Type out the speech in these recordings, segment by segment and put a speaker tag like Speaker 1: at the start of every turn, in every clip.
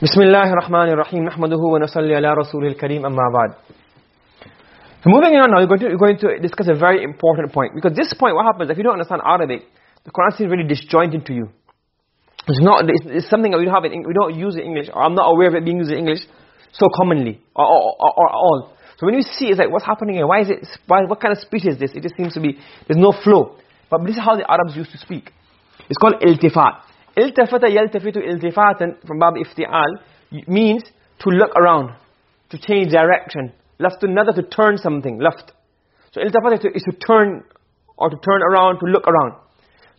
Speaker 1: Bismillahir Rahmanir Rahim. Nahmaduhu wa nasalli ala Rasulil Kareem amma ba'd. So moving on now, we're going, to, we're going to discuss a very important point. Because this point, what happens, if you don't understand Arabic, the Quran is really disjointed to you. It's, not, it's, it's something that we don't, have in, we don't use in English, or I'm not aware of it being used in English so commonly, or, or, or, or all. So when you see, it's like, what's happening here? Why is it, why, what kind of speech is this? It just seems to be, there's no flow. But this is how the Arabs used to speak. It's called iltifat. Iltafata yaltafitu iltifatan from Bab Ifti'al means to look around, to change direction. Left to to turn something, left. So iltifata is to turn or to turn around, to look around.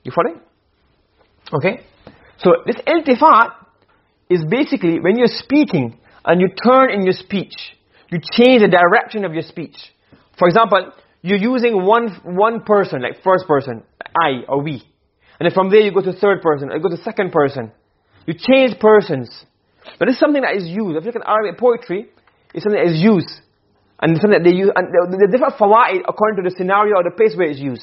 Speaker 1: You following? Okay? So this iltifat is basically when you're speaking and you turn in your speech, you change the direction of your speech. For example, you're using one one person, like first person, I or we. And then from there you go to third person, or you go to second person. You change persons. But it's something that is used. If you look at Arabic poetry, it's something that is used. And something that they use, and the, different fawaid according to the scenario or the place where it's used.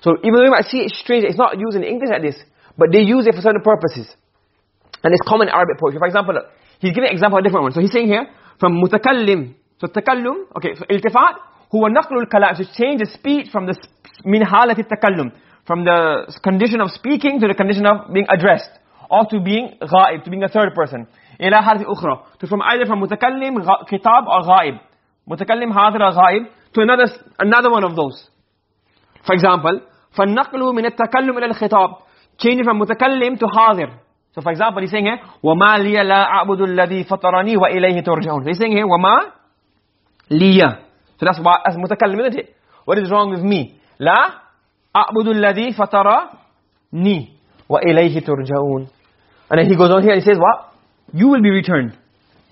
Speaker 1: So even though you might see it strange, it's not used in English like this, but they use it for certain purposes. And it's common in Arabic poetry. For example, look, he's giving an example of a different one. So he's saying here, from mutakallim. So takallum, okay, so iltifat, huwa naqlul kalam, to change the speech from the, min halati takallum from the condition of speaking to the condition of being addressed or to being ghaib to being a third person ila harfi ukhra to from either from mutakallim kitab or ghaib mutakallim hadir or ghaib to another another one of those for example فالنقل من التكلم الى الخطاب change from mutakallim to hadir so for example he's saying here وما لي لا اعبد الذي فطرني واليه ترجعون so he's saying here وما لي so that's why as mutakallim isn't it what is wrong with me لا أعبد الذي فطرني وإليه ترجعون and then he goes on here and he says what you will be returned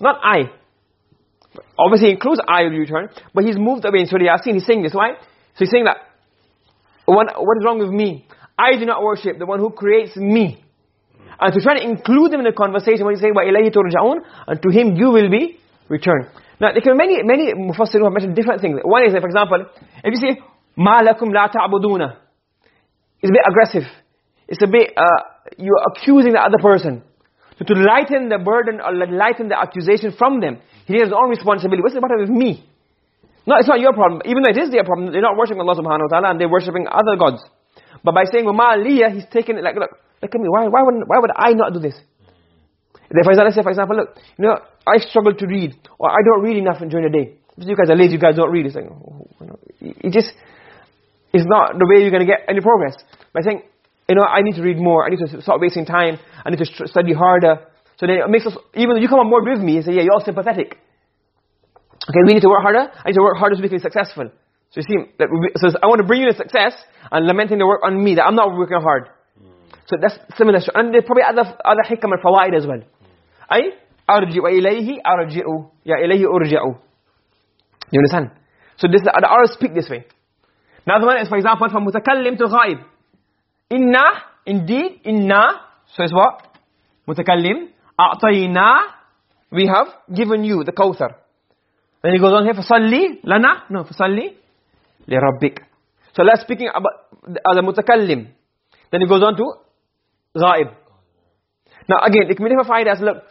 Speaker 1: not I obviously includes I will be returned but he's moved away in Surah Yasin he's saying this why so he's saying that what, what is wrong with me I do not worship the one who creates me and to try to include him in the conversation when he's saying وَإِلَيْهِ تُرْجَعُونَ and to him you will be returned now there can be many many mufassirun have mentioned different things one is for example if you say مَا لَكُمْ لَا تَعْبُدُونَ it's a bit aggressive. It's a bit, uh, you're accusing the other person. So to lighten the burden or lighten the accusation from them, he has his own responsibility. What's the matter with me? No, it's not your problem. Even though it is their problem, they're not worshipping Allah subhanahu wa ta'ala and they're worshipping other gods. But by saying, وَمَا لِيَ He's taken it like, look, look at me, why, why, would, why would I not do this? For example, say, for example, look, you know, I struggle to read, or I don't read enough during the day. You guys are lazy, you guys don't read. It's like, oh, you know, it just, is not the way you're going to get any progress. By saying, you know, I need to read more, I need to stop wasting time, I need to study harder. So then it makes us, even though you come on board with me and say, yeah, you're sympathetic. Okay, we need to work harder, I need to work harder to be successful. So you see, that we, so I want to bring you to success and lamenting the work on me, that I'm not working hard. So that's similar. And there's probably other, other hikam and fawaid as well. أي أرجع إليه أرجع يا إليه أرجع. You understand? So this, the Arabs speak this way. Another one is, for example, from mutakallim to ghaib. Inna, indeed, inna, so it's what? Mutakallim. A'tayna, we have given you the kawthar. Then he goes on here, fasalli, lana, no, fasalli, li rabbik. So let's speaking about uh, the mutakallim. Then he goes on to ghaib. Now again, the committee of faidas, look,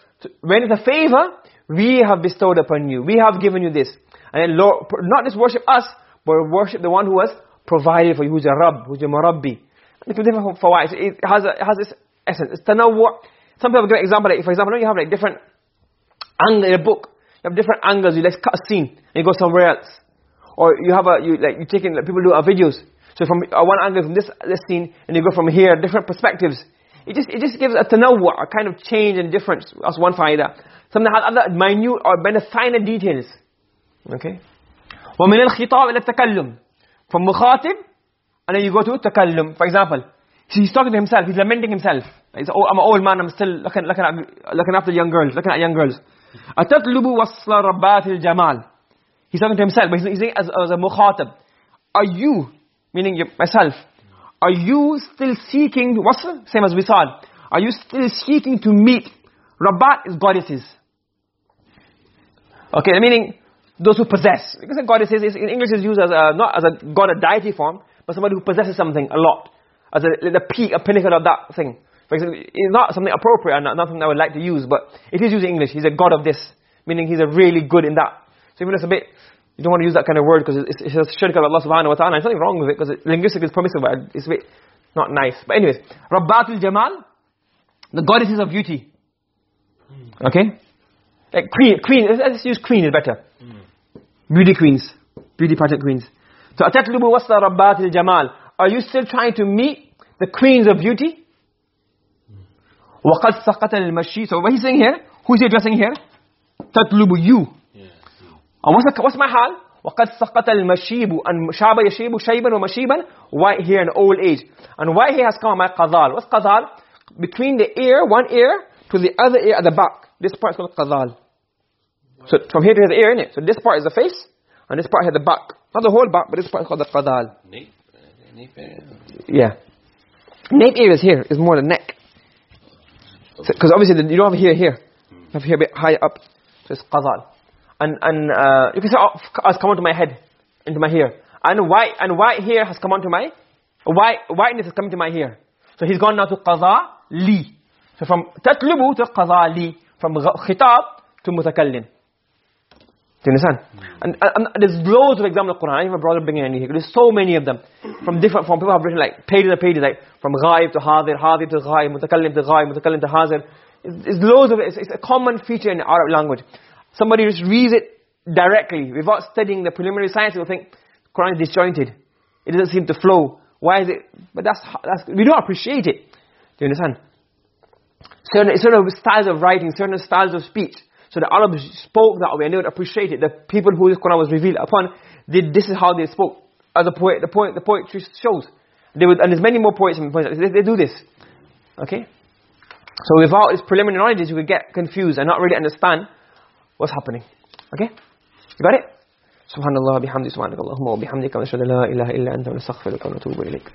Speaker 1: when it's a favor, we have bestowed upon you. We have given you this. And then Lord, not just worship us, but worship the one who has provided for you, who's a Rabb, who's a Murabbi. It's different fawaid. It has, a, it has this essence. It's tanawwu. Some people give an example, like, for example, you have like different angles in a book. You have different angles. You like cut a scene and you go somewhere else. Or you have a, you like, you taking, like, people do a videos. So from uh, one angle from this, this scene and you go from here, different perspectives. It just, it just gives a tanawwu, a kind of change and difference. That's one faida. Something that has other minute or better finer details. Okay? ومن الخطاب إلى التكلم from mukhatib and then you go to takallum for example so he's talking to himself he's lamenting himself. He's oh I'm an old man I'm still looking looking at looking after young girls looking at young girls. Atatlubu wasla rabbat al-jamal he's talking to himself but he's saying as, as a mukhatab. Are you meaning myself are you still seeking wasl? Same as wisal. Are you still seeking to meet rabbat is goddesses? Okay meaning those who possess. Because God is, is in English is used as a, not as a God, a deity form, but somebody who possesses something a lot. As a, the peak, a pinnacle of that thing. For example, it's not something appropriate and not, not something I would like to use, but it is using English. He's a god of this, meaning he's a really good in that. So even if it's a bit, you don't want to use that kind of word because it's, it's a shirk of Allah subhanahu wa ta'ala. There's nothing wrong with it because it, linguistically it's permissible, but it's a bit not nice. But anyways, Rabbatul Jamal, the goddesses of beauty. Hmm. Okay? Like queen, queen, let's use queen is better. Hmm Beauty queens, beauty pageant queens. So atatlubu wasta Rabbatul Jamal. Are you still trying to meet the queens of beauty? وَقَدْ سَقَطَ الْمَشِي So what he's saying here, who's he addressing here? تَطْلُبُ you. And what's, the, what's my hal? وَقَدْ سَقَطَ الْمَشِيبُ And شَابَ يَشِيبُ شَيْبًا وَمَشِيبًا White hair in old age. And white hair has come on my qadal. What's qadal? Between the ear, one ear, to the other ear at the back. This part is called qadal. So from here to the ear, innit? So this part is the face, and this part has the back. Not the whole back, but this part is called the qadal.
Speaker 2: Nape, nape area.
Speaker 1: Yeah. Nape area is here, is more the neck. Because obviously the, you don't have hair here. You have hair a bit high up. So it's qadal. And, and uh, you can say, oh, has come onto my head, into my hair. And white, and white hair has come onto my, white, whiteness has come into my hair. So he's gone now to qadha li. So from tatlubu to qadha li. From khitab to mutakallim. Do you understand? Hmm. And, and, and there's loads of examples of Quran. I even brought bringing any here. There's so many of them. From different, from people have written like pages and pages, like from ghaib to hadir, hadir to ghaib, mutakallim to ghaib, mutakallim to hazir. It's, it's loads of it. It's, it's a common feature in Arab language. Somebody just reads it directly without studying the preliminary science, will think Quran is disjointed. It doesn't seem to flow. Why is it? But that's, that's we don't appreciate it. Do you understand? Certain, certain styles of writing, certain styles of speech. So the Arabs spoke that way and they would appreciate it. The people who this Quran was revealed upon, did, this is how they spoke. As the poet, the poet, the poetry shows. They would, and there's many more poets and poets. They, they do this. Okay? So without this preliminary knowledge, you could get confused and not really understand what's happening. Okay? You got it? سبحان الله بحمده سبحانك اللهم وبحمدك ونشهد لا إله إلا أنت ونستغفرك ونتوب إليك